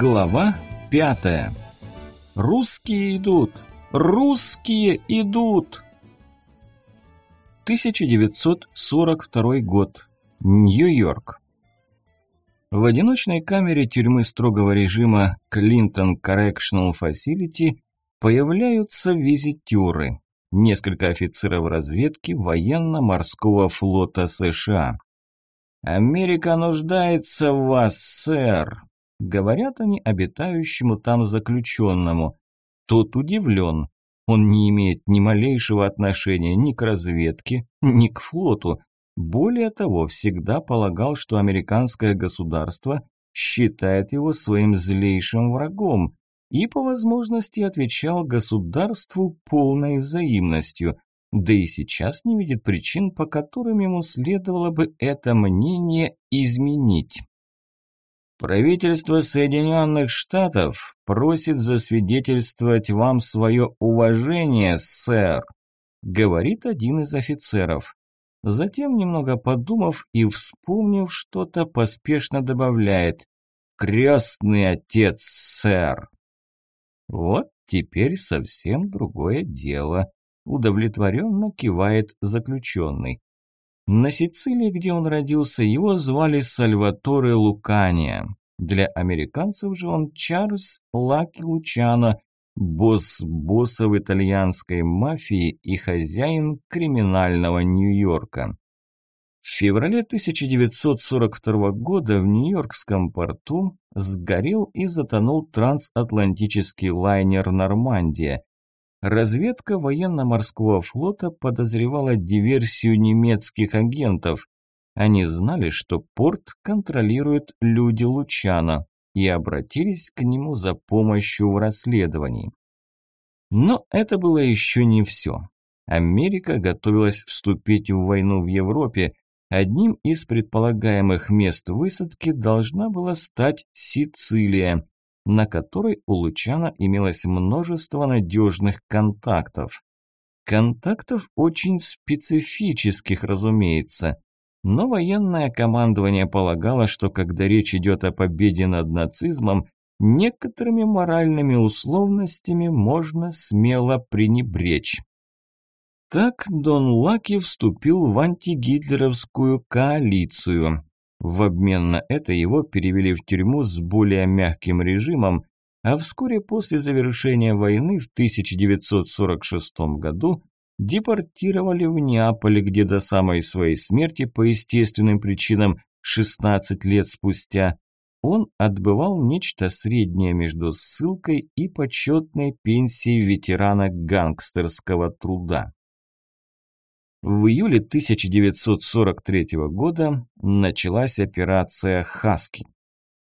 Глава пятая. Русские идут! Русские идут! 1942 год. Нью-Йорк. В одиночной камере тюрьмы строгого режима Clinton Correctional Facility появляются визитеры. Несколько офицеров разведки военно-морского флота США. «Америка нуждается в вас, сэр», Говорят они обитающему там заключенному. Тот удивлен. Он не имеет ни малейшего отношения ни к разведке, ни к флоту. Более того, всегда полагал, что американское государство считает его своим злейшим врагом и по возможности отвечал государству полной взаимностью, да и сейчас не видит причин, по которым ему следовало бы это мнение изменить. Правительство Соединенных Штатов просит засвидетельствовать вам свое уважение, сэр, говорит один из офицеров. Затем, немного подумав и вспомнив что-то, поспешно добавляет «Крестный отец, сэр». Вот теперь совсем другое дело. Удовлетворенно кивает заключенный. На Сицилии, где он родился, его звали Сальваторе Лукания. Для американцев же он Чарльз Лаки Лучано, босс боссов итальянской мафии и хозяин криминального Нью-Йорка. В феврале 1942 года в Нью-Йоркском порту сгорел и затонул трансатлантический лайнер «Нормандия», Разведка военно-морского флота подозревала диверсию немецких агентов. Они знали, что порт контролируют люди Лучана и обратились к нему за помощью в расследовании. Но это было еще не все. Америка готовилась вступить в войну в Европе. Одним из предполагаемых мест высадки должна была стать Сицилия на которой у Лучана имелось множество надежных контактов. Контактов очень специфических, разумеется. Но военное командование полагало, что когда речь идет о победе над нацизмом, некоторыми моральными условностями можно смело пренебречь. Так Дон Лаки вступил в антигитлеровскую коалицию. В обмен на это его перевели в тюрьму с более мягким режимом, а вскоре после завершения войны в 1946 году депортировали в Неаполь, где до самой своей смерти по естественным причинам 16 лет спустя он отбывал нечто среднее между ссылкой и почетной пенсией ветерана гангстерского труда. В июле 1943 года началась операция «Хаски».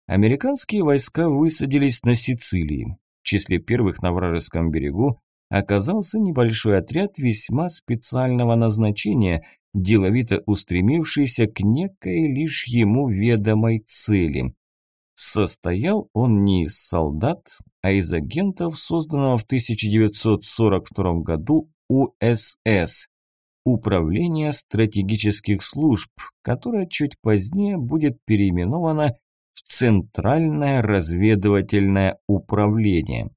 Американские войска высадились на Сицилии. В числе первых на вражеском берегу оказался небольшой отряд весьма специального назначения, деловито устремившийся к некой лишь ему ведомой цели. Состоял он не из солдат, а из агентов, созданного в 1942 году УСС Управление стратегических служб, которое чуть позднее будет переименовано в Центральное разведывательное управление.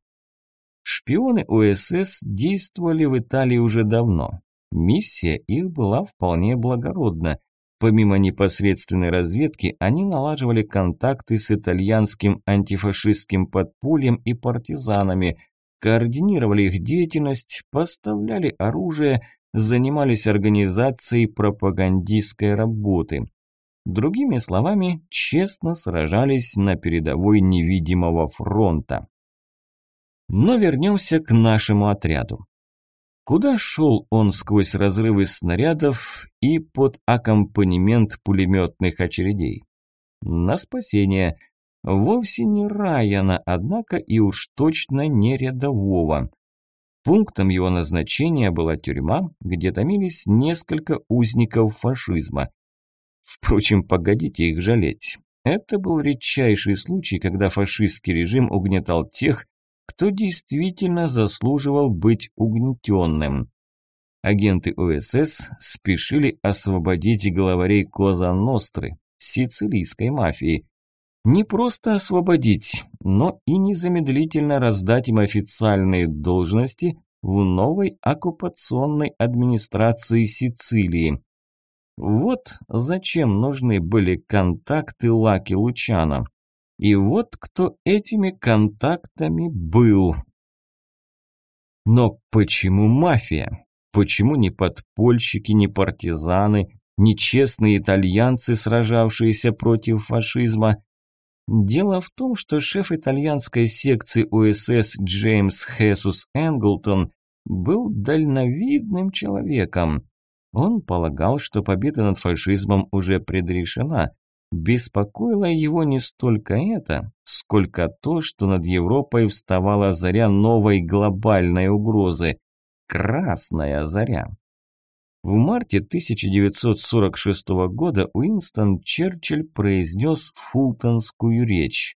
Шпионы ОСС действовали в Италии уже давно. Миссия их была вполне благородна. Помимо непосредственной разведки, они налаживали контакты с итальянским антифашистским подпольем и партизанами, координировали их деятельность, поставляли оружие – занимались организацией пропагандистской работы. Другими словами, честно сражались на передовой невидимого фронта. Но вернемся к нашему отряду. Куда шел он сквозь разрывы снарядов и под аккомпанемент пулеметных очередей? На спасение. Вовсе не Райана, однако и уж точно не рядового. Пунктом его назначения была тюрьма, где томились несколько узников фашизма. Впрочем, погодите их жалеть. Это был редчайший случай, когда фашистский режим угнетал тех, кто действительно заслуживал быть угнетенным. Агенты ОСС спешили освободить главарей Коза Ностры, сицилийской мафии. Не просто освободить, но и незамедлительно раздать им официальные должности в новой оккупационной администрации Сицилии. Вот зачем нужны были контакты Лаки Лучана. И вот кто этими контактами был. Но почему мафия? Почему не подпольщики, не партизаны, не честные итальянцы, сражавшиеся против фашизма? Дело в том, что шеф итальянской секции УСС Джеймс Хесус Энглтон был дальновидным человеком. Он полагал, что победа над фашизмом уже предрешена. Беспокоило его не столько это, сколько то, что над Европой вставала заря новой глобальной угрозы – Красная заря. В марте 1946 года Уинстон Черчилль произнес фултонскую речь.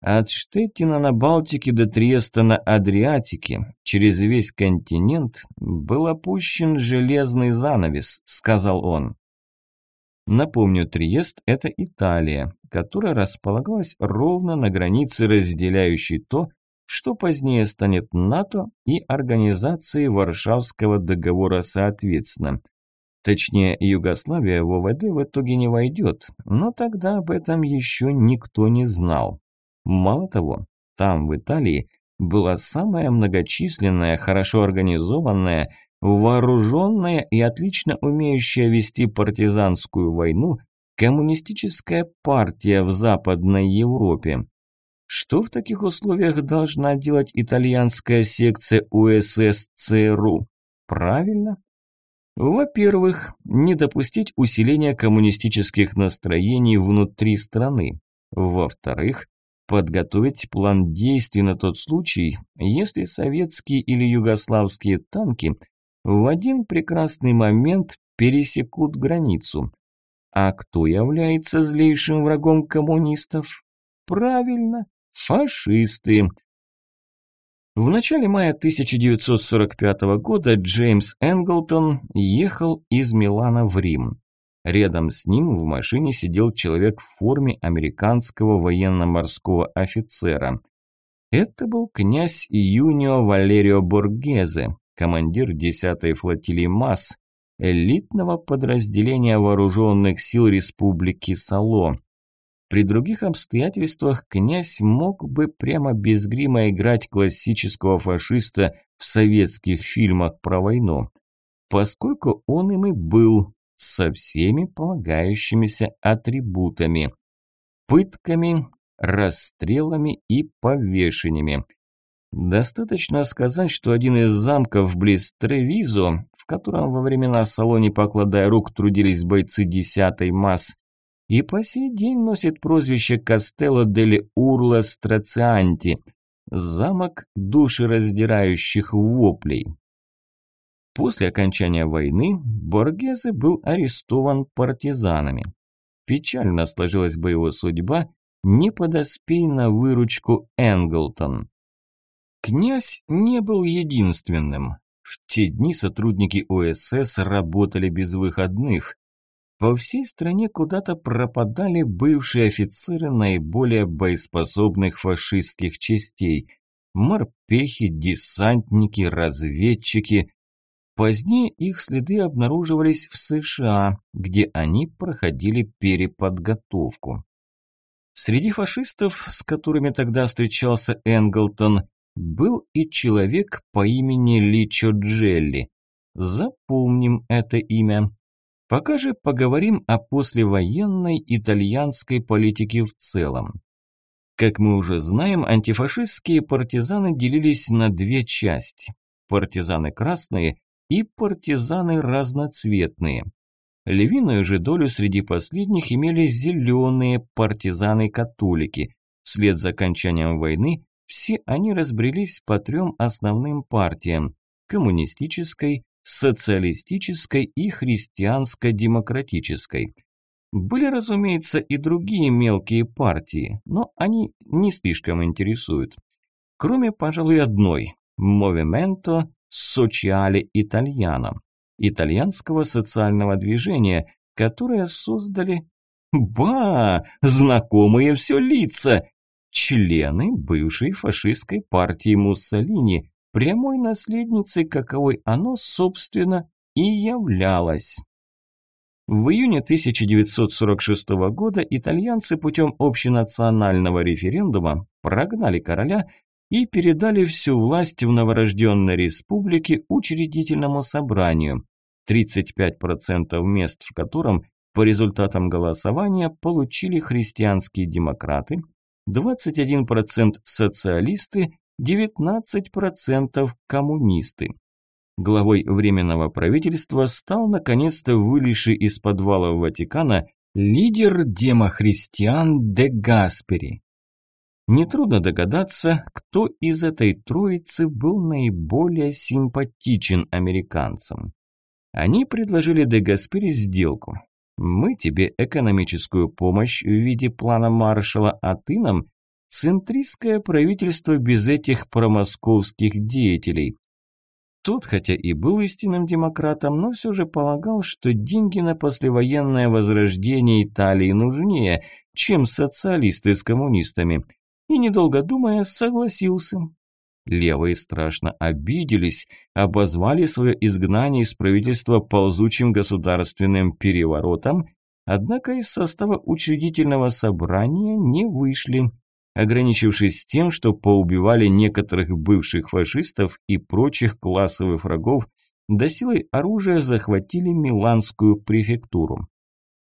От Штеттина на Балтике до Триеста на Адриатике, через весь континент, был опущен железный занавес, сказал он. Напомню, Триест – это Италия, которая располагалась ровно на границе, разделяющей то, что позднее станет НАТО и Организацией Варшавского договора соответственно. Точнее, Югославия в ОВД в итоге не войдет, но тогда об этом еще никто не знал. Мало того, там, в Италии, была самая многочисленная, хорошо организованная, вооруженная и отлично умеющая вести партизанскую войну коммунистическая партия в Западной Европе. Что в таких условиях должна делать итальянская секция УСС ЦРУ? Правильно. Во-первых, не допустить усиления коммунистических настроений внутри страны. Во-вторых, подготовить план действий на тот случай, если советские или югославские танки в один прекрасный момент пересекут границу. А кто является злейшим врагом коммунистов? Правильно, фашисты. В начале мая 1945 года Джеймс Энглтон ехал из Милана в Рим. Рядом с ним в машине сидел человек в форме американского военно-морского офицера. Это был князь Юнио Валерио Боргезе, командир 10-й флотилии МАС, элитного подразделения вооруженных сил Республики Сало. При других обстоятельствах князь мог бы прямо без грима играть классического фашиста в советских фильмах про войну, поскольку он им и был, со всеми полагающимися атрибутами, пытками, расстрелами и повешениями. Достаточно сказать, что один из замков близ Тревизо, в котором во времена Салони, покладая рук, трудились бойцы 10-й МАС, и по сей день носит прозвище Кастелло дель Урла Страцианти – замок душераздирающих воплей. После окончания войны Боргезе был арестован партизанами. Печально сложилась бы его судьба, не подоспей на выручку Энглтон. Князь не был единственным. В те дни сотрудники ОСС работали без выходных. По всей стране куда-то пропадали бывшие офицеры наиболее боеспособных фашистских частей. Морпехи, десантники, разведчики, Позднее их следы обнаруживались в США, где они проходили переподготовку. Среди фашистов, с которыми тогда встречался Энглтон, был и человек по имени Личо Джелли. Запомним это имя. Пока же поговорим о послевоенной итальянской политике в целом. Как мы уже знаем, антифашистские партизаны делились на две части. Партизаны красные и партизаны разноцветные. Львиную же долю среди последних имели зеленые партизаны-католики. Вслед за окончанием войны все они разбрелись по трем основным партиям – коммунистической, социалистической и христианско-демократической. Были, разумеется, и другие мелкие партии, но они не слишком интересуют. Кроме, пожалуй, одной – Movimento Sociale Italiano, итальянского социального движения, которое создали Ба, знакомые все лица. Члены бывшей фашистской партии Муссолини, прямой наследницей, каковой оно, собственно, и являлось. В июне 1946 года итальянцы путем общенационального референдума прогнали короля и передали всю власть в новорожденной республике учредительному собранию, 35% мест в котором по результатам голосования получили христианские демократы, 21% социалисты, 19% коммунисты. Главой Временного правительства стал наконец-то вылезший из подвала Ватикана лидер демохристиан де Гаспери. Нетрудно догадаться, кто из этой троицы был наиболее симпатичен американцам. Они предложили де Гаспери сделку. Мы тебе экономическую помощь в виде плана Маршала, а ты нам центристское правительство без этих промосковских деятелей. Тот, хотя и был истинным демократом, но все же полагал, что деньги на послевоенное возрождение Италии нужнее, чем социалисты с коммунистами. И, недолго думая, согласился. Левые страшно обиделись, обозвали свое изгнание из правительства ползучим государственным переворотом, однако из состава учредительного собрания не вышли, ограничившись тем, что поубивали некоторых бывших фашистов и прочих классовых врагов, до силой оружия захватили Миланскую префектуру.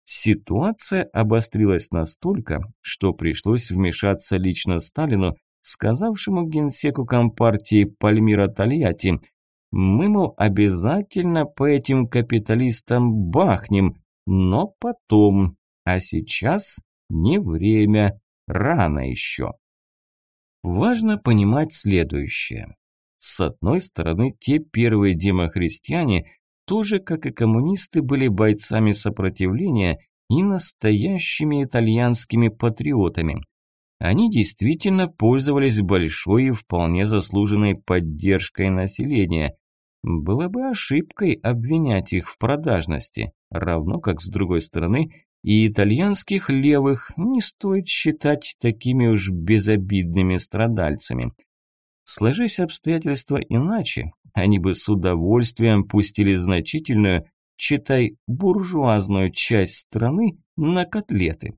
Ситуация обострилась настолько, что пришлось вмешаться лично Сталину, сказавшему генсеку компартии Пальмира Тольятти, мы, мол, обязательно по этим капиталистам бахнем, но потом, а сейчас не время, рано еще. Важно понимать следующее. С одной стороны, те первые демохристиане тоже, как и коммунисты, были бойцами сопротивления и настоящими итальянскими патриотами. Они действительно пользовались большой и вполне заслуженной поддержкой населения. Было бы ошибкой обвинять их в продажности, равно как с другой стороны и итальянских левых не стоит считать такими уж безобидными страдальцами. Сложись обстоятельства иначе, они бы с удовольствием пустили значительную, читай, буржуазную часть страны на котлеты.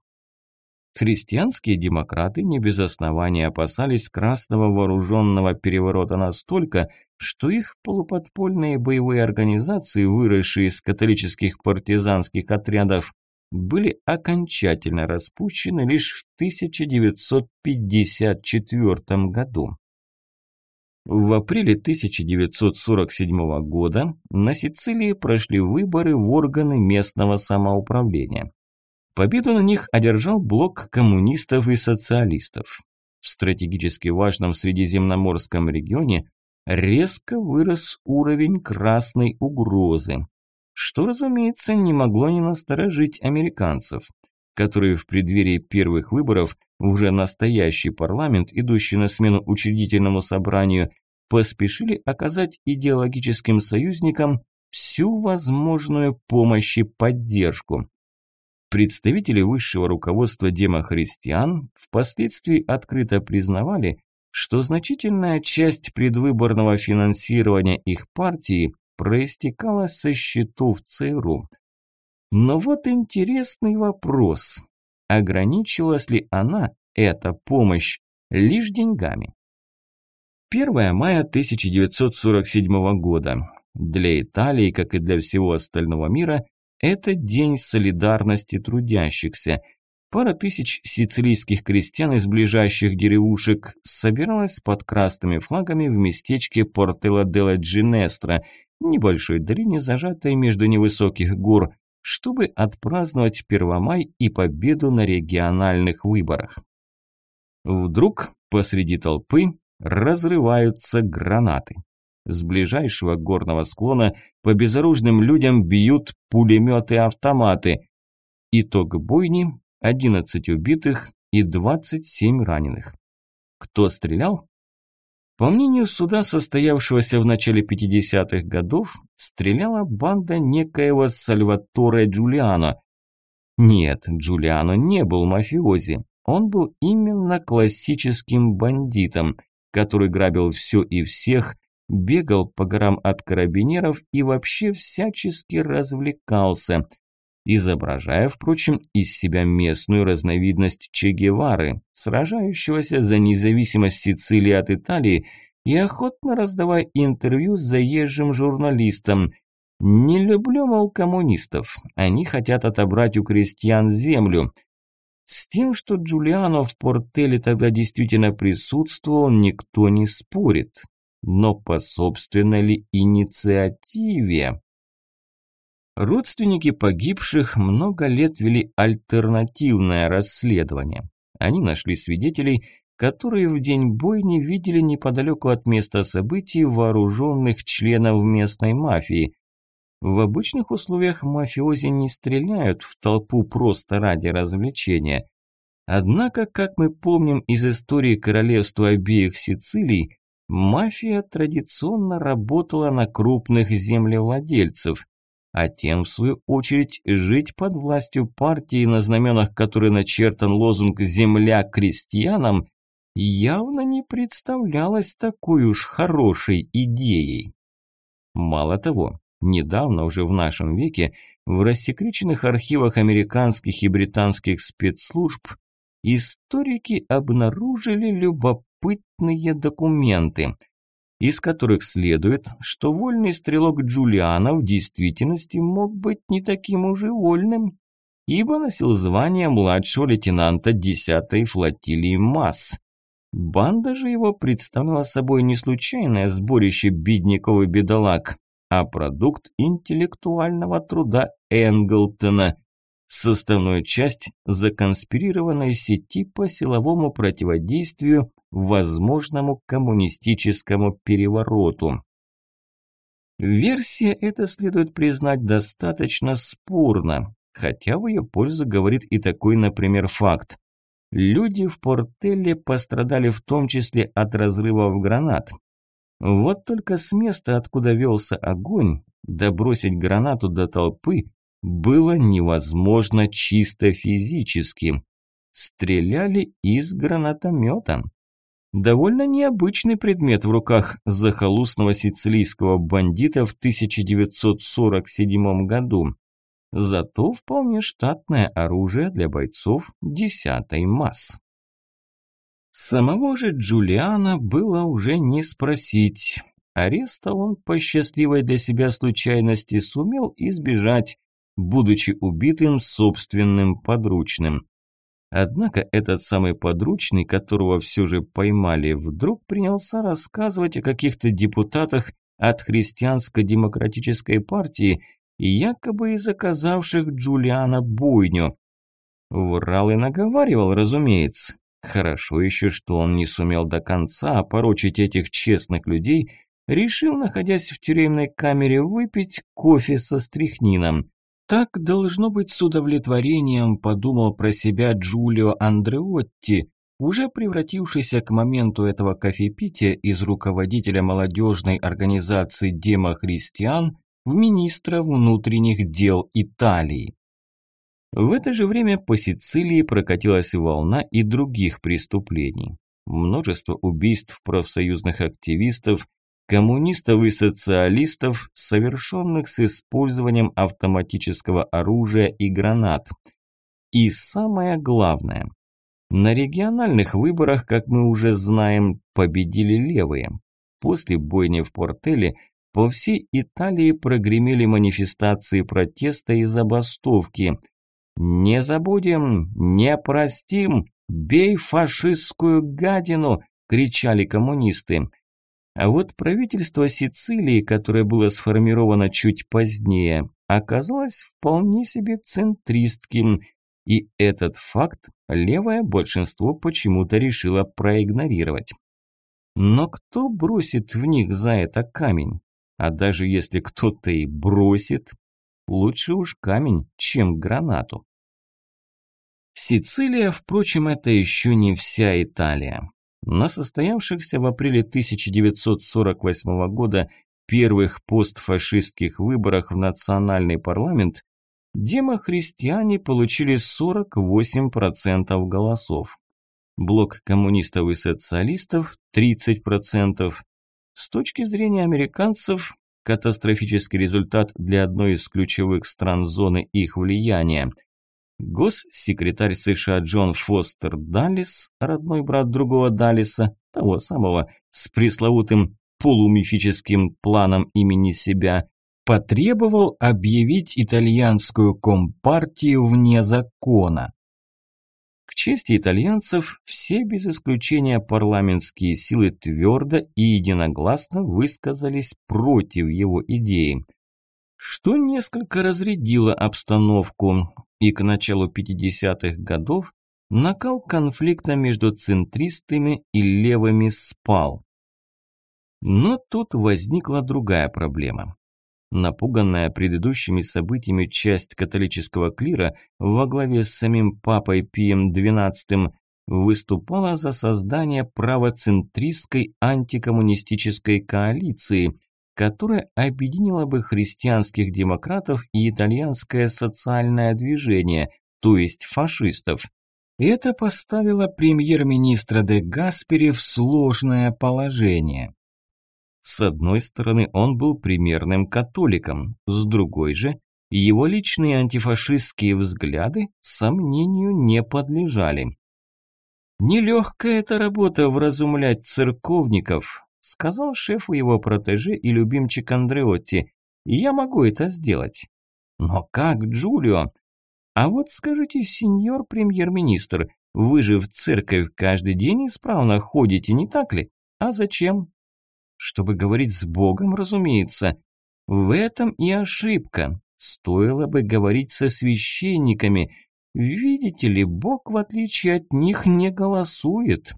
Христианские демократы не без основания опасались красного вооруженного переворота настолько, что их полуподпольные боевые организации, выросшие из католических партизанских отрядов, были окончательно распущены лишь в 1954 году. В апреле 1947 года на Сицилии прошли выборы в органы местного самоуправления. Победу на них одержал блок коммунистов и социалистов. В стратегически важном Средиземноморском регионе резко вырос уровень красной угрозы, что, разумеется, не могло не насторожить американцев, которые в преддверии первых выборов уже настоящий парламент, идущий на смену учредительному собранию, поспешили оказать идеологическим союзникам всю возможную помощь и поддержку. Представители высшего руководства демохристиан впоследствии открыто признавали, что значительная часть предвыборного финансирования их партии проистекала со счетов ЦРУ. Но вот интересный вопрос. Ограничилась ли она, эта помощь, лишь деньгами? 1 мая 1947 года. Для Италии, как и для всего остального мира, это день солидарности трудящихся. Пара тысяч сицилийских крестьян из ближайших деревушек собиралась под красными флагами в местечке Портелла делла Джинестра, небольшой долине, зажатой между невысоких гор, чтобы отпраздновать Первомай и победу на региональных выборах. Вдруг посреди толпы разрываются гранаты. С ближайшего горного склона по безоружным людям бьют пулеметы-автоматы. Итог бойни – 11 убитых и 27 раненых. Кто стрелял? По мнению суда, состоявшегося в начале 50-х годов, стреляла банда некоего Сальваторе Джулиано. Нет, Джулиано не был мафиози. Он был именно классическим бандитом, который грабил все и всех, бегал по горам от карабинеров и вообще всячески развлекался, изображая, впрочем, из себя местную разновидность Че Гевары, сражающегося за независимость Сицилии от Италии и охотно раздавая интервью заезжим журналистам. «Не люблю, мол, коммунистов. Они хотят отобрать у крестьян землю». С тем, что Джулиано в Портеле тогда действительно присутствовал, никто не спорит. Но по собственной ли инициативе? Родственники погибших много лет вели альтернативное расследование. Они нашли свидетелей, которые в день бойни видели неподалеку от места событий вооруженных членов местной мафии. В обычных условиях мафиози не стреляют в толпу просто ради развлечения. Однако, как мы помним из истории королевства обеих Сицилий, мафия традиционно работала на крупных землевладельцев а тем, в свою очередь, жить под властью партии, на знаменах которой начертан лозунг «Земля крестьянам», явно не представлялось такой уж хорошей идеей. Мало того, недавно, уже в нашем веке, в рассекреченных архивах американских и британских спецслужб историки обнаружили любопытные документы – из которых следует, что вольный стрелок Джулиана в действительности мог быть не таким уже вольным, ибо носил звание младшего лейтенанта 10-й флотилии МАС. Банда же его представляла собой не случайное сборище бедняков и бедолаг, а продукт интеллектуального труда Энглтона, составную часть законспирированной сети по силовому противодействию возможному коммунистическому перевороту. Версия эта, следует признать, достаточно спорна, хотя в ее пользу говорит и такой, например, факт. Люди в Портелле пострадали в том числе от разрывов гранат. Вот только с места, откуда велся огонь, добросить гранату до толпы было невозможно чисто физически. Стреляли из гранатомета. Довольно необычный предмет в руках захолустного сицилийского бандита в 1947 году. Зато вполне штатное оружие для бойцов 10-й масс. Самого же Джулиана было уже не спросить. Ареста он по счастливой для себя случайности сумел избежать, будучи убитым собственным подручным. Однако этот самый подручный, которого все же поймали, вдруг принялся рассказывать о каких-то депутатах от христианско-демократической партии, якобы и заказавших Джулиана бойню. Врал и наговаривал, разумеется. Хорошо еще, что он не сумел до конца опорочить этих честных людей, решил, находясь в тюремной камере, выпить кофе со стрихнином. Так, должно быть, с удовлетворением подумал про себя Джулио Андреотти, уже превратившийся к моменту этого кофепития из руководителя молодежной организации демохристиан в министра внутренних дел Италии. В это же время по Сицилии прокатилась волна и других преступлений. Множество убийств профсоюзных активистов, коммунистов и социалистов, совершенных с использованием автоматического оружия и гранат. И самое главное, на региональных выборах, как мы уже знаем, победили левые. После бойни в Портеле по всей Италии прогремели манифестации протеста и забастовки. «Не забудем, не простим, бей фашистскую гадину!» – кричали коммунисты. А вот правительство Сицилии, которое было сформировано чуть позднее, оказалось вполне себе центристским, и этот факт левое большинство почему-то решило проигнорировать. Но кто бросит в них за это камень? А даже если кто-то и бросит, лучше уж камень, чем гранату. Сицилия, впрочем, это еще не вся Италия. На состоявшихся в апреле 1948 года первых постфашистских выборах в национальный парламент демохристиане получили 48% голосов. Блок коммунистов и социалистов – 30%. С точки зрения американцев, катастрофический результат для одной из ключевых стран зоны их влияния. Госсекретарь США Джон Фостер Даллис, родной брат другого Даллиса, того самого, с пресловутым полумифическим планом имени себя, потребовал объявить итальянскую компартию вне закона. К чести итальянцев, все без исключения парламентские силы твердо и единогласно высказались против его идеи, что несколько разрядило обстановку, и к началу 50-х годов накал конфликта между центристами и левыми спал. Но тут возникла другая проблема. Напуганная предыдущими событиями часть католического клира во главе с самим папой Пием XII выступала за создание правоцентристской антикоммунистической коалиции, которая объединила бы христианских демократов и итальянское социальное движение, то есть фашистов. Это поставило премьер-министра де Гаспери в сложное положение. С одной стороны, он был примерным католиком, с другой же, его личные антифашистские взгляды сомнению не подлежали. «Нелегкая эта работа вразумлять церковников», сказал шефу его протеже и любимчик Андреотти. «Я могу это сделать». «Но как, Джулио?» «А вот скажите, сеньор премьер-министр, вы же в церковь каждый день исправно ходите, не так ли? А зачем? Чтобы говорить с Богом, разумеется. В этом и ошибка. Стоило бы говорить со священниками. Видите ли, Бог, в отличие от них, не голосует.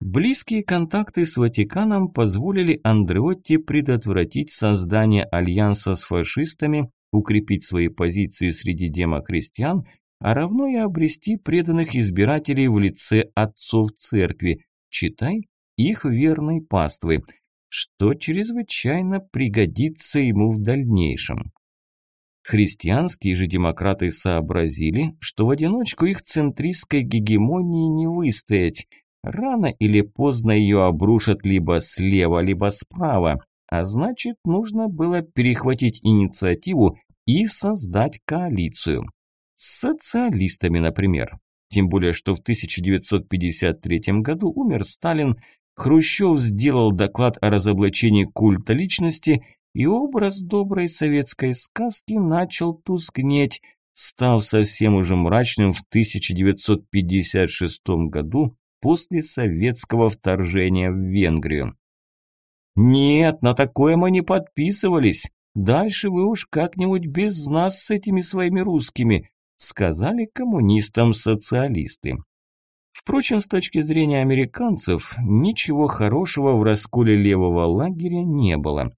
Близкие контакты с Ватиканом позволили Андреотти предотвратить создание альянса с фашистами, укрепить свои позиции среди демохристиан, а равно и обрести преданных избирателей в лице отцов церкви, читай, их верной паствы, что чрезвычайно пригодится ему в дальнейшем. Христианские же демократы сообразили, что в одиночку их центристской гегемонии не выстоять. Рано или поздно ее обрушат либо слева, либо справа, а значит, нужно было перехватить инициативу и создать коалицию. С социалистами, например. Тем более, что в 1953 году умер Сталин, Хрущев сделал доклад о разоблачении культа личности, и образ доброй советской сказки начал тускнеть, став совсем уже мрачным в 1956 году после советского вторжения в Венгрию. «Нет, на такое мы не подписывались. Дальше вы уж как-нибудь без нас с этими своими русскими», сказали коммунистам социалисты. Впрочем, с точки зрения американцев, ничего хорошего в расколе левого лагеря не было.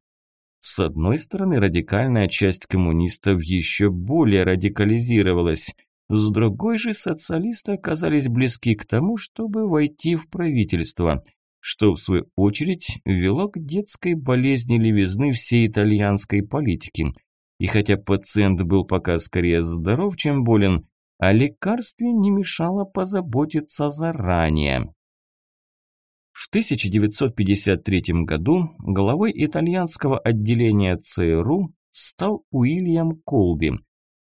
С одной стороны, радикальная часть коммунистов еще более радикализировалась, с другой же социалисты оказались близки к тому, чтобы войти в правительство, что в свою очередь вело к детской болезни левизны всей итальянской политики. И хотя пациент был пока скорее здоров, чем болен, о лекарстве не мешало позаботиться заранее. В 1953 году главой итальянского отделения ЦРУ стал Уильям Колби.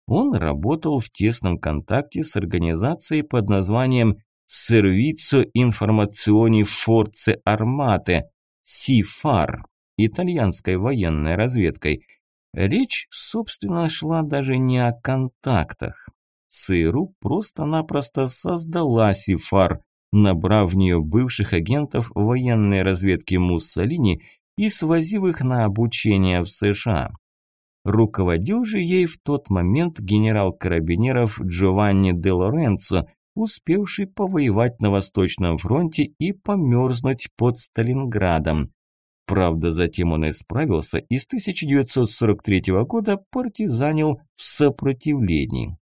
Он работал в тесном контакте с организацией под названием Servizio Informazioni Forze Armate, СИФАР, итальянской военной разведкой. Речь, собственно, шла даже не о контактах. ЦРУ просто-напросто создала Сифар, набрав в нее бывших агентов военной разведки Муссолини и свозив их на обучение в США. Руководил же ей в тот момент генерал карабинеров Джованни де Лоренцо, успевший повоевать на Восточном фронте и померзнуть под Сталинградом. Правда, затем он исправился и с 1943 года партизанил в сопротивлении.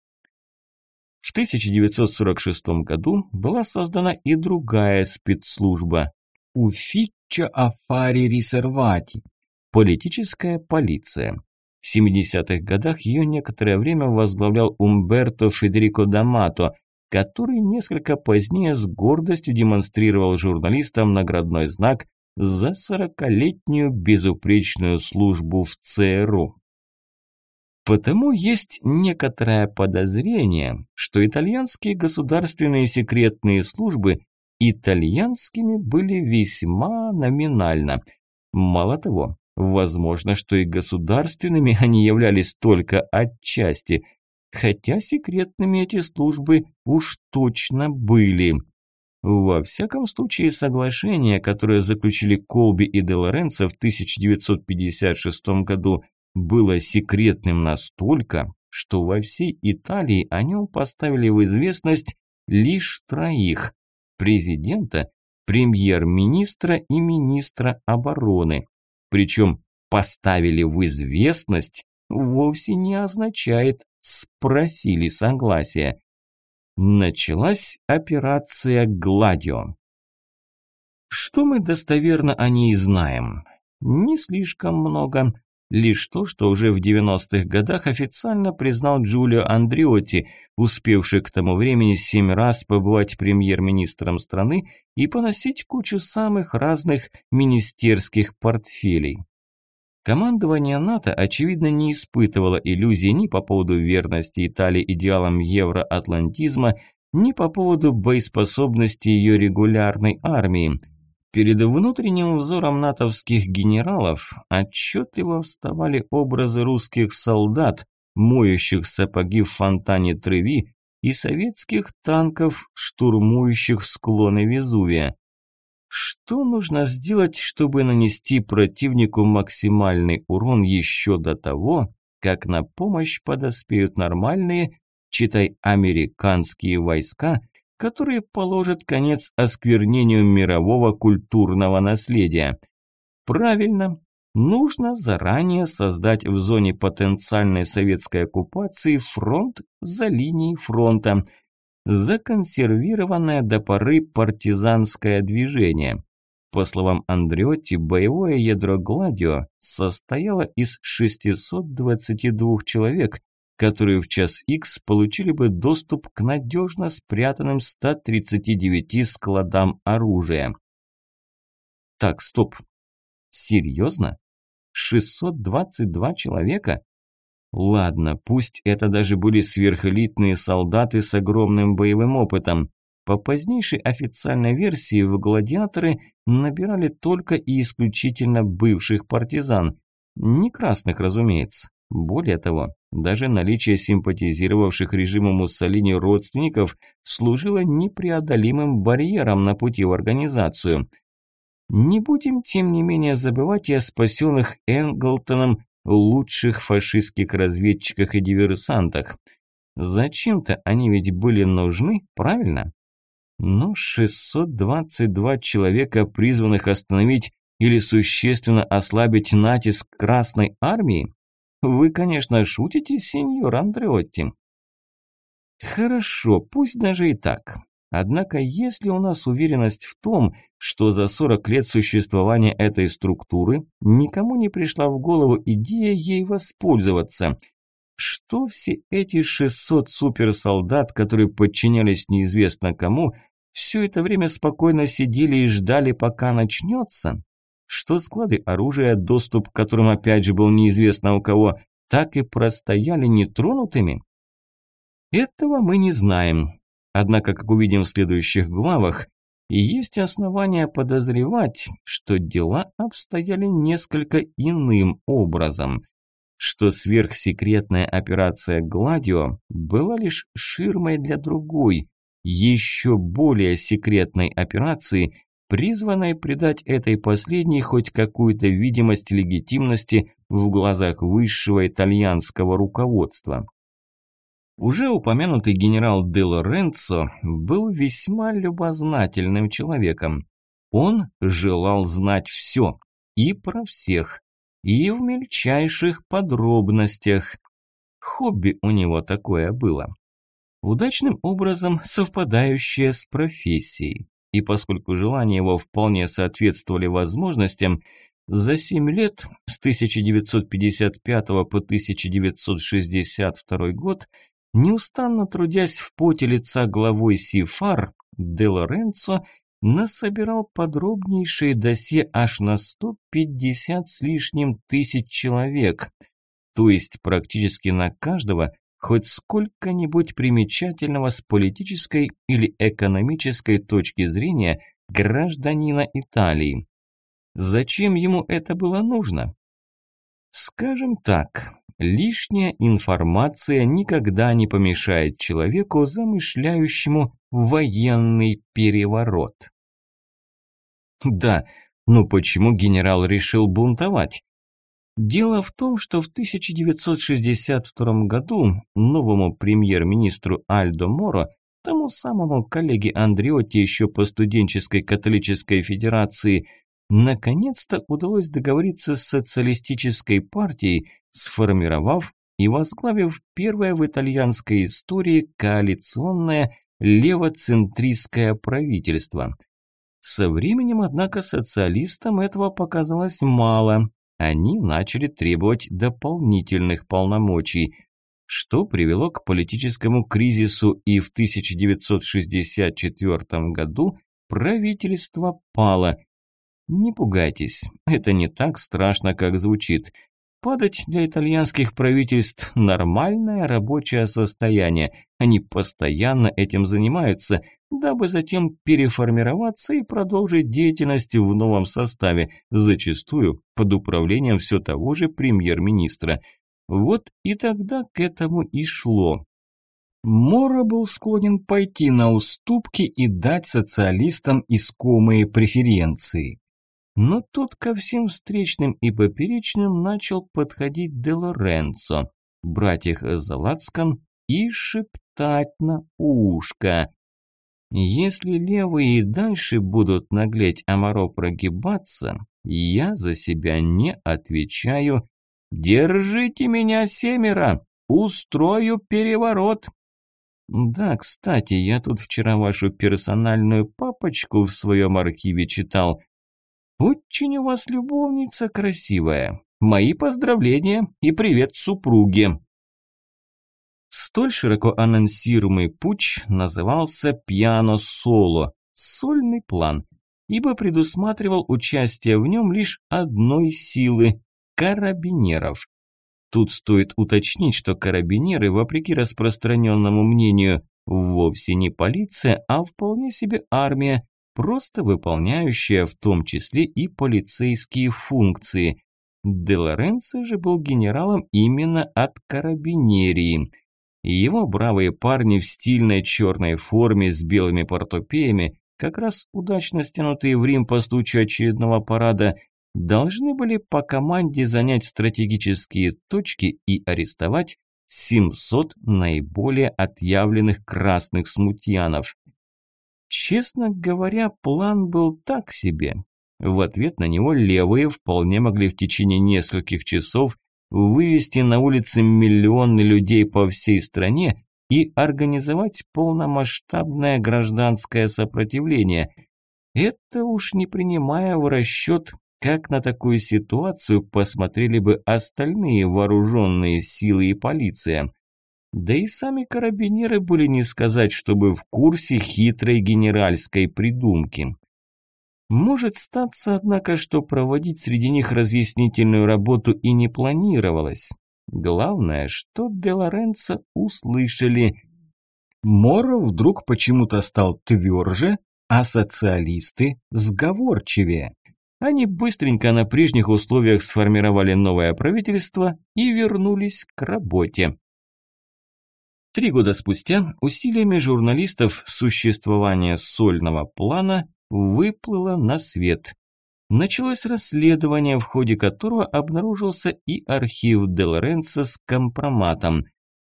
В 1946 году была создана и другая спецслужба – Уфиччо Афари Рисервати – политическая полиция. В 70-х годах ее некоторое время возглавлял Умберто Федерико Дамато, который несколько позднее с гордостью демонстрировал журналистам наградной знак за сорокалетнюю безупречную службу в ЦРУ. Потому есть некоторое подозрение, что итальянские государственные секретные службы итальянскими были весьма номинально. Мало того, возможно, что и государственными они являлись только отчасти, хотя секретными эти службы уж точно были. Во всяком случае, соглашение, которое заключили Колби и Де Лоренцо в 1956 году, было секретным настолько, что во всей Италии о нем поставили в известность лишь троих – президента, премьер-министра и министра обороны. Причем поставили в известность вовсе не означает спросили согласия. Началась операция «Гладио». Что мы достоверно о ней знаем? Не слишком много. Лишь то, что уже в 90-х годах официально признал Джулио Андриотти, успевший к тому времени семь раз побывать премьер-министром страны и поносить кучу самых разных министерских портфелей. Командование НАТО, очевидно, не испытывало иллюзий ни по поводу верности Италии идеалам евроатлантизма, ни по поводу боеспособности ее регулярной армии. Перед внутренним взором натовских генералов отчетливо вставали образы русских солдат, моющих сапоги в фонтане Треви, и советских танков, штурмующих склоны Везувия. Что нужно сделать, чтобы нанести противнику максимальный урон еще до того, как на помощь подоспеют нормальные, читай американские войска, которые положат конец осквернению мирового культурного наследия? Правильно, нужно заранее создать в зоне потенциальной советской оккупации фронт за линией фронта – законсервированное до поры партизанское движение. По словам Андреотти, боевое ядро «Гладио» состояло из 622 человек, которые в час X получили бы доступ к надежно спрятанным 139 складам оружия. Так, стоп. Серьезно? 622 человека? Ладно, пусть это даже были сверхэлитные солдаты с огромным боевым опытом. По позднейшей официальной версии в гладиаторы набирали только и исключительно бывших партизан. Не красных, разумеется. Более того, даже наличие симпатизировавших режиму Муссолини родственников служило непреодолимым барьером на пути в организацию. Не будем, тем не менее, забывать и о спасенных Энглтоном лучших фашистских разведчиках и диверсантах. Зачем-то они ведь были нужны, правильно? Но 622 человека, призванных остановить или существенно ослабить натиск Красной Армии? Вы, конечно, шутите, сеньор Андреотти. Хорошо, пусть даже и так. Однако, если у нас уверенность в том, что за 40 лет существования этой структуры никому не пришла в голову идея ей воспользоваться, что все эти 600 суперсолдат, которые подчинялись неизвестно кому, все это время спокойно сидели и ждали, пока начнется? Что склады оружия, доступ к которым опять же был неизвестно у кого, так и простояли нетронутыми? Этого мы не знаем, Однако, как увидим в следующих главах, есть основания подозревать, что дела обстояли несколько иным образом, что сверхсекретная операция «Гладио» была лишь ширмой для другой, еще более секретной операции, призванной придать этой последней хоть какую-то видимость легитимности в глазах высшего итальянского руководства. Уже упомянутый генерал Де Лоренцо был весьма любознательным человеком. Он желал знать все, и про всех, и в мельчайших подробностях. Хобби у него такое было. Удачным образом совпадающее с профессией. И поскольку желания его вполне соответствовали возможностям, За семь лет, с 1955 по 1962 год, неустанно трудясь в поте лица главой Сифар, Де Лоренцо насобирал подробнейшие досье аж на 150 с лишним тысяч человек, то есть практически на каждого хоть сколько-нибудь примечательного с политической или экономической точки зрения гражданина Италии. Зачем ему это было нужно? Скажем так, лишняя информация никогда не помешает человеку, замышляющему военный переворот. Да, но почему генерал решил бунтовать? Дело в том, что в 1962 году новому премьер-министру Альдо Моро, тому самому коллеге Андреотти еще по студенческой католической федерации, наконец-то удалось договориться с социалистической партией, сформировав и возглавив первое в итальянской истории коалиционное левоцентристское правительство. Со временем, однако, социалистам этого показалось мало. Они начали требовать дополнительных полномочий, что привело к политическому кризису и в 1964 году правительство пало. Не пугайтесь, это не так страшно, как звучит. Падать для итальянских правительств – нормальное рабочее состояние. Они постоянно этим занимаются, дабы затем переформироваться и продолжить деятельность в новом составе, зачастую под управлением все того же премьер-министра. Вот и тогда к этому и шло. Мора был склонен пойти на уступки и дать социалистам искомые преференции. Но тут ко всем встречным и поперечным начал подходить Де Лоренцо, брать их за лацкан и шептать на ушко. Если левые и дальше будут наглеть Амаро прогибаться, я за себя не отвечаю. Держите меня, семеро! Устрою переворот! Да, кстати, я тут вчера вашу персональную папочку в своем архиве читал. Очень у вас любовница красивая. Мои поздравления и привет супруге. Столь широко анонсируемый путь назывался «Пьяно-соло» – сольный план, ибо предусматривал участие в нем лишь одной силы – карабинеров. Тут стоит уточнить, что карабинеры, вопреки распространенному мнению, вовсе не полиция, а вполне себе армия, просто выполняющая в том числе и полицейские функции. Де Лоренцо же был генералом именно от карабинерии. Его бравые парни в стильной черной форме с белыми портупеями, как раз удачно стянутые в Рим по случаю очередного парада, должны были по команде занять стратегические точки и арестовать 700 наиболее отъявленных красных смутьянов. Честно говоря, план был так себе. В ответ на него левые вполне могли в течение нескольких часов вывести на улицы миллионы людей по всей стране и организовать полномасштабное гражданское сопротивление. Это уж не принимая в расчет, как на такую ситуацию посмотрели бы остальные вооруженные силы и полиция. Да и сами карабинеры были не сказать, чтобы в курсе хитрой генеральской придумки. Может статься, однако, что проводить среди них разъяснительную работу и не планировалось. Главное, что Де Лоренцо услышали. Моро вдруг почему-то стал тверже, а социалисты сговорчивее. Они быстренько на прежних условиях сформировали новое правительство и вернулись к работе. Три года спустя усилиями журналистов существование сольного плана выплыло на свет. Началось расследование, в ходе которого обнаружился и архив Делоренса с компроматом.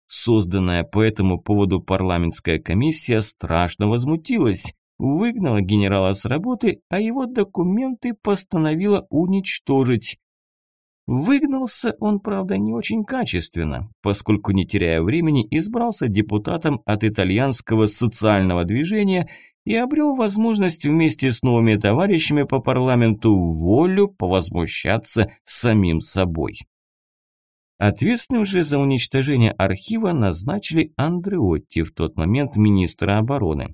Созданная по этому поводу парламентская комиссия страшно возмутилась, выгнала генерала с работы, а его документы постановила уничтожить. Выгнался он, правда, не очень качественно, поскольку, не теряя времени, избрался депутатом от итальянского социального движения и обрел возможность вместе с новыми товарищами по парламенту волю повозмущаться самим собой. Ответственным же за уничтожение архива назначили Андреотти, в тот момент министра обороны.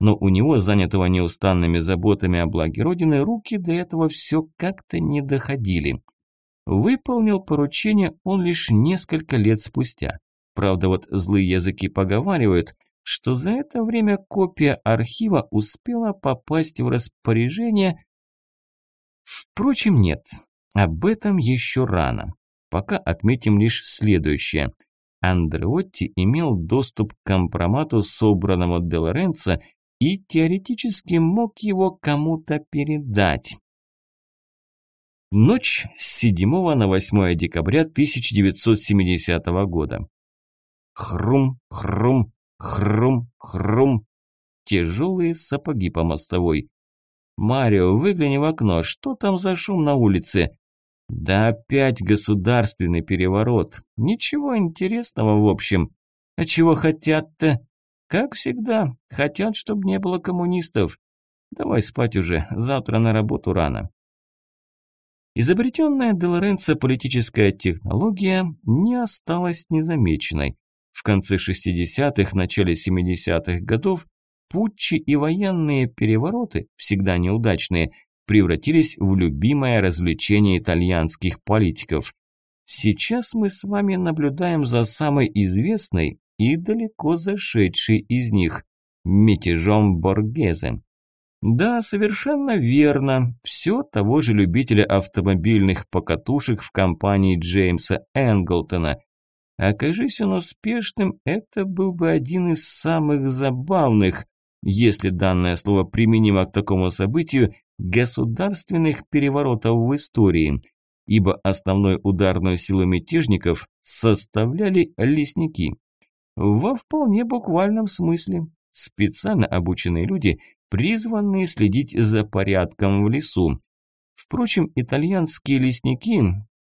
Но у него, занятого неустанными заботами о благе Родины, руки до этого все как-то не доходили. Выполнил поручение он лишь несколько лет спустя. Правда, вот злые языки поговаривают, что за это время копия архива успела попасть в распоряжение. Впрочем, нет, об этом еще рано. Пока отметим лишь следующее. Андреотти имел доступ к компромату, собранному де Лоренцо, и теоретически мог его кому-то передать. Ночь с 7 на 8 декабря 1970 года. Хрум, хрум, хрум, хрум. Тяжелые сапоги по мостовой. «Марио, выгляни в окно, что там за шум на улице?» Да опять государственный переворот. Ничего интересного в общем. А чего хотят-то? Как всегда, хотят, чтобы не было коммунистов. Давай спать уже, завтра на работу рано. Изобретенная де Лоренцо политическая технология не осталась незамеченной. В конце 60-х, начале 70-х годов путчи и военные перевороты, всегда неудачные, превратились в любимое развлечение итальянских политиков. Сейчас мы с вами наблюдаем за самой известной и далеко зашедшей из них – мятежом Боргезе. Да, совершенно верно, все того же любителя автомобильных покатушек в компании Джеймса Энглтона. Окажись он успешным, это был бы один из самых забавных, если данное слово применимо к такому событию, государственных переворотов в истории, ибо основной ударную силу мятежников составляли лесники. Во вполне буквальном смысле. Специально обученные люди, призванные следить за порядком в лесу. Впрочем, итальянские лесники,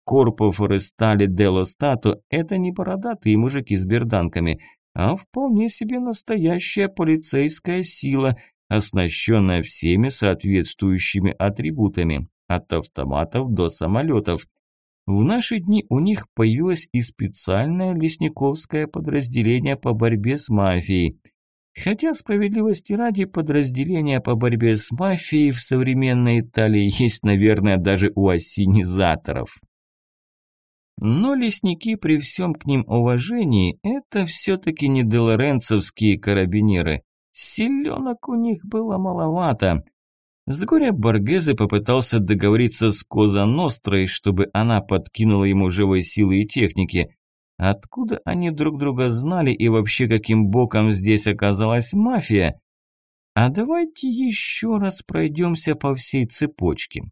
Корпо Форестали Дело Стато, это не бородатые мужики с берданками, а вполне себе настоящая полицейская сила, оснащенная всеми соответствующими атрибутами, от автоматов до самолетов. В наши дни у них появилось и специальное лесниковское подразделение по борьбе с мафией. Хотя справедливости ради подразделения по борьбе с мафией в современной Италии есть, наверное, даже у ассенизаторов. Но лесники при всем к ним уважении – это все-таки не делоренцевские карабинеры. Селенок у них было маловато. С горя Боргезе попытался договориться с Коза Нострой, чтобы она подкинула ему живой силы и техники. Откуда они друг друга знали и вообще каким боком здесь оказалась мафия? А давайте еще раз пройдемся по всей цепочке.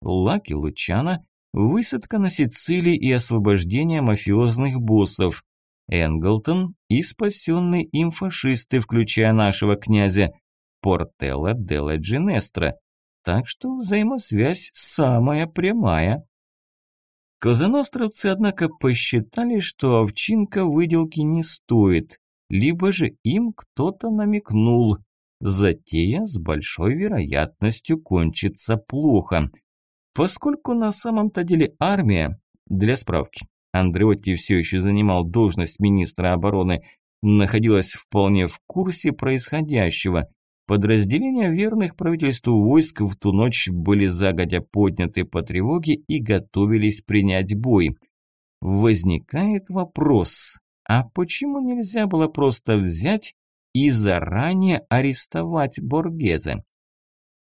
Лаки Лучана, высадка на Сицилии и освобождение мафиозных боссов. Энглтон и спасенные им фашисты, включая нашего князя Портелла Делла Джинестра. Так что взаимосвязь самая прямая. Козаностровцы, однако, посчитали, что овчинка выделки не стоит, либо же им кто-то намекнул. Затея с большой вероятностью кончится плохо. Поскольку на самом-то деле армия, для справки, Андреотти все еще занимал должность министра обороны, находилась вполне в курсе происходящего. Подразделения верных правительству войск в ту ночь были загодя подняты по тревоге и готовились принять бой. Возникает вопрос, а почему нельзя было просто взять и заранее арестовать Боргезе?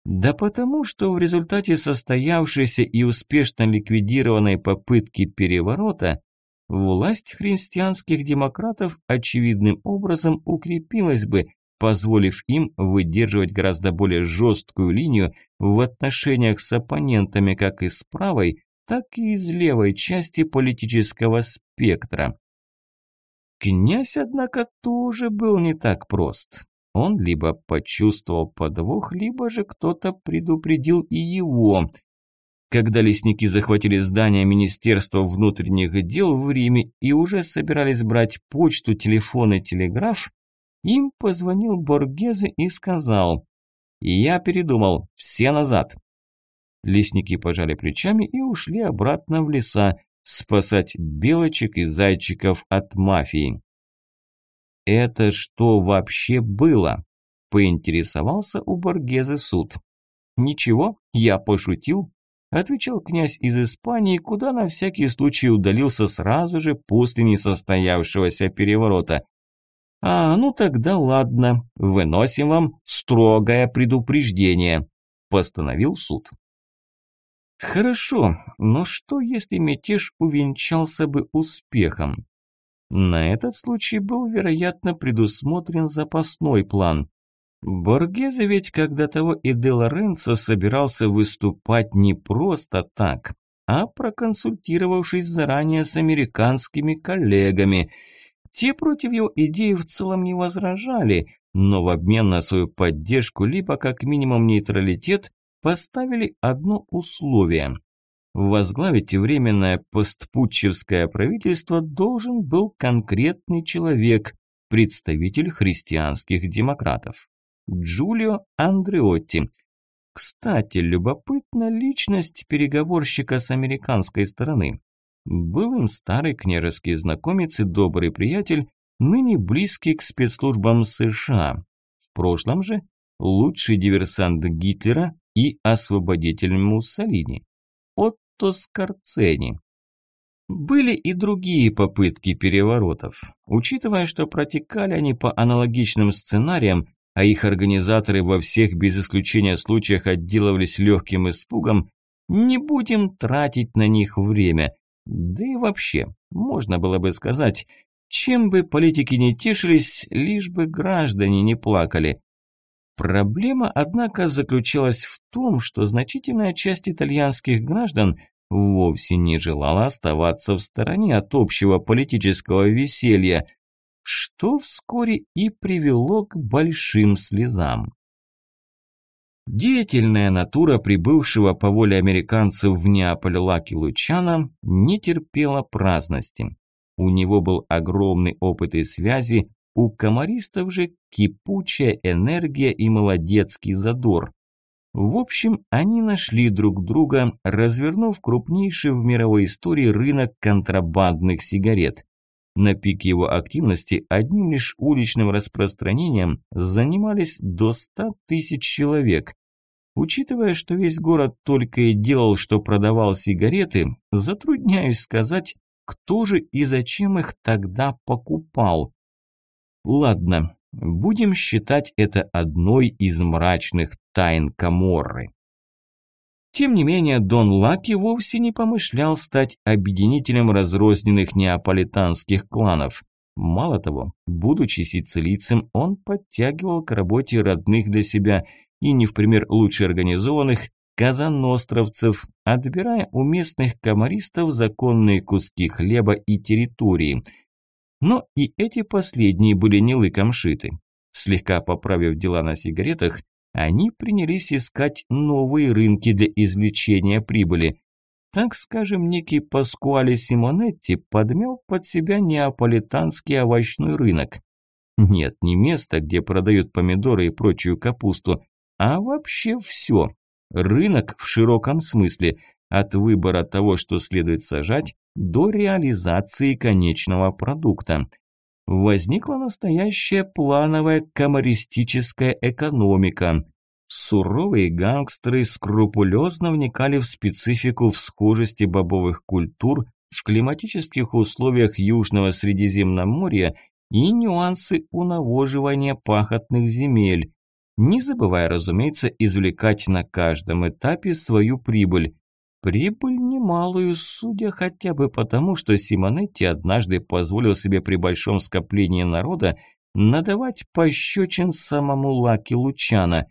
Да потому, что в результате состоявшейся и успешно ликвидированной попытки переворота власть христианских демократов очевидным образом укрепилась бы, позволив им выдерживать гораздо более жесткую линию в отношениях с оппонентами как из правой, так и из левой части политического спектра. Князь, однако, тоже был не так прост. Он либо почувствовал подвох, либо же кто-то предупредил и его. Когда лесники захватили здание Министерства внутренних дел в Риме и уже собирались брать почту, телефон и телеграф, им позвонил Боргезе и сказал «Я передумал, все назад». Лесники пожали плечами и ушли обратно в леса, спасать белочек и зайчиков от мафии. «Это что вообще было?» – поинтересовался у Боргезе суд. «Ничего, я пошутил», – отвечал князь из Испании, куда на всякий случай удалился сразу же после несостоявшегося переворота. «А, ну тогда ладно, выносим вам строгое предупреждение», – постановил суд. Хорошо, но что если мятеж увенчался бы успехом? На этот случай был, вероятно, предусмотрен запасной план. Боргезе ведь когда того и де Лоренцо собирался выступать не просто так, а проконсультировавшись заранее с американскими коллегами. Те против его идеи в целом не возражали, но в обмен на свою поддержку, либо как минимум нейтралитет, поставили одно условие. Возглавить временное постпутчевское правительство должен был конкретный человек, представитель христианских демократов. Джулио Андреотти. Кстати, любопытна личность переговорщика с американской стороны. Был им старый княжеский знакомец и добрый приятель, ныне близкий к спецслужбам США. В прошлом же лучший диверсант Гитлера и освободитель Муссолини. Отто Скорцени. Были и другие попытки переворотов. Учитывая, что протекали они по аналогичным сценариям, а их организаторы во всех без исключения случаях отделывались легким испугом, не будем тратить на них время. Да и вообще, можно было бы сказать, чем бы политики не тешились, лишь бы граждане не плакали. Проблема, однако, заключалась в том, что значительная часть итальянских граждан вовсе не желала оставаться в стороне от общего политического веселья, что вскоре и привело к большим слезам. Деятельная натура прибывшего по воле американцев в Неаполь Лаки Лучана не терпела праздности. У него был огромный опыт и связи, у комаристов же кипучая энергия и молодецкий задор. В общем, они нашли друг друга, развернув крупнейший в мировой истории рынок контрабандных сигарет. На пике его активности одним лишь уличным распространением занимались до 100 тысяч человек. Учитывая, что весь город только и делал, что продавал сигареты, затрудняюсь сказать, кто же и зачем их тогда покупал. Ладно, будем считать это одной из мрачных тайн Каморры. Тем не менее, Дон Лаки вовсе не помышлял стать объединителем разрозненных неаполитанских кланов. Мало того, будучи сицилийцем, он подтягивал к работе родных для себя и не в пример лучше организованных казаностровцев, отбирая у местных комаристов законные куски хлеба и территории – но и эти последние были не лыком шиты. Слегка поправив дела на сигаретах, они принялись искать новые рынки для извлечения прибыли. Так скажем, некий Паскуале Симонетти подмел под себя неаполитанский овощной рынок. Нет, не место, где продают помидоры и прочую капусту, а вообще все. Рынок в широком смысле, от выбора того, что следует сажать, до реализации конечного продукта. Возникла настоящая плановая коммуристическая экономика. Суровые гангстеры скрупулезно вникали в специфику всхожести бобовых культур в климатических условиях Южного Средиземноморья и нюансы унавоживания пахотных земель, не забывая, разумеется, извлекать на каждом этапе свою прибыль, Прибыль немалую, судя хотя бы потому, что Симонетти однажды позволил себе при большом скоплении народа надавать пощечин самому Лаки Лучана,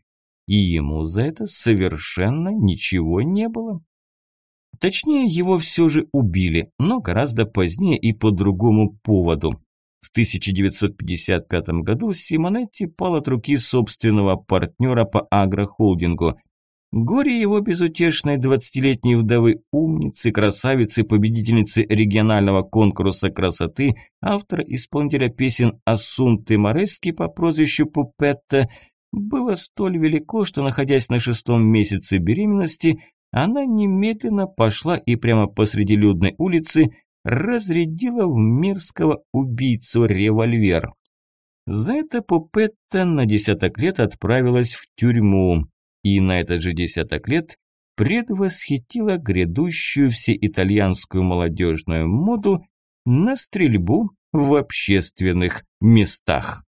и ему за это совершенно ничего не было. Точнее, его все же убили, но гораздо позднее и по другому поводу. В 1955 году Симонетти пал от руки собственного партнера по агрохолдингу – Горе его безутешной двадцатилетней вдовы умницы, красавицы, победительницы регионального конкурса красоты, автора-исполнителя песен Ассунты Морески по прозвищу Пупетта, было столь велико, что, находясь на шестом месяце беременности, она немедленно пошла и прямо посреди людной улицы разрядила в мерзкого убийцу револьвер. За это Пупетта на десяток лет отправилась в тюрьму, и на этот же десяток лет предвосхитила грядущую всеитальянскую молодежную моду на стрельбу в общественных местах.